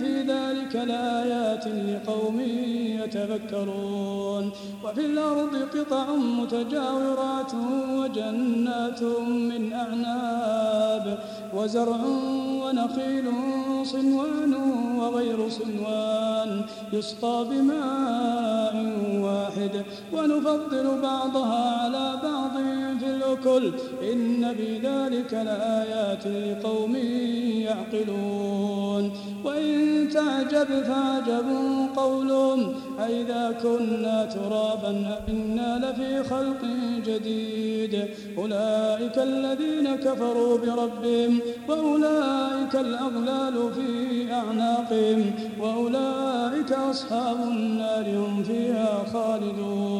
في ذلك لآيات لقوم يتفكرون. وفي الأرض قطع متجاورات وجنات من أعناب وزرع ونخيل صنوان وغير صنوان يسقى بماء واحد ونفضل بعضها على بعض الأكل إن في ذلك لآيات لقوم يعقلون. وإن تعجب فعجب قولهم. أئذا كنا ترابا أئنا لفي خلق جديد. أولئك الذين كفروا بربهم. وأولئك الأغلال في أعناقهم. وأولئك أصحاب النار. هم فيها خالدون.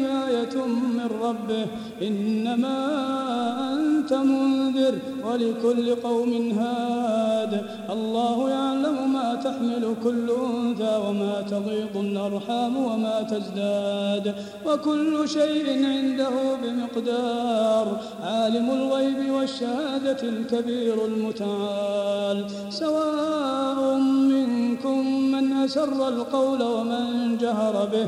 من ربه إنما أنت منذر ولكل قوم هاد. الله يعلم ما تحمل كل أنثى وما تغيض الأرحام وما تزداد وكل شيء عنده بمقدار. عالم الغيب والشهادة الكبير المتعال. سواء منكم من أسر القول ومن جهر به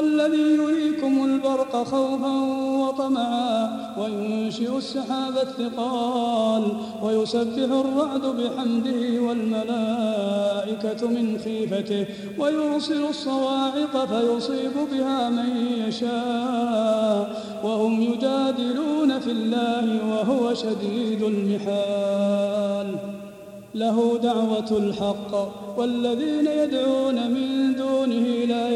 الذي يريكم البرق خوفا وطمعا وينشئ السحاب الثقال ويسبح الرعد بحمده والملائكة من خيفته ويرسل الصواعق فيصيب بها من يشاء وهم يجادلون في الله وهو شديد المحال له دعوة الحق والذين يدعون من دونه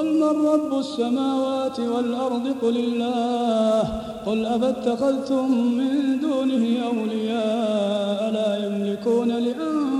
قل من رب السماوات والأرض قل الله قل أفاتخذتم من دونه أولياء لا يملكون لأنفسهم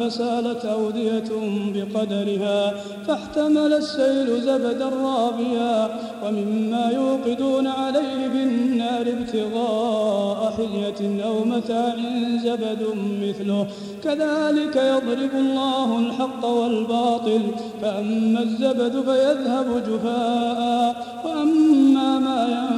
فسالت أودية بقدرها فاحتمل السيل زبدا رابيا ومما يوقدون عليه في النار ابتغاء حلية أو متاع زبد مثله. كذلك يضرب الله الحق والباطل فأما الزبد فيذهب جفاء وأما ما ينفع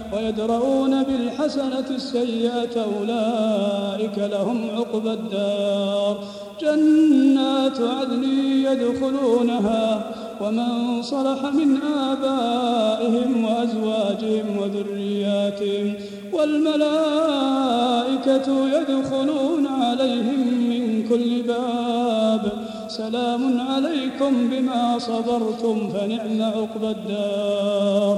ويدرؤون بالحسنة السيئة أولئك لهم عقبى الدار. جنات عدن يدخلونها ومن صلح من آبائهم وأزواجهم وذرياتهم والملائكة يدخلون عليهم من كل باب. سلام عليكم بما صبرتم فنعم عقبى الدار.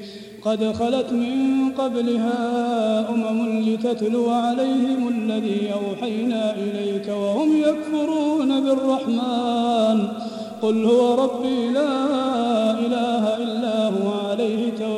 قد خلت من قبلها أمم لتتلو عليهم الذي أوحينا إليك وهم يكفرون بالرحمن. قل هو ربي لا إله إلا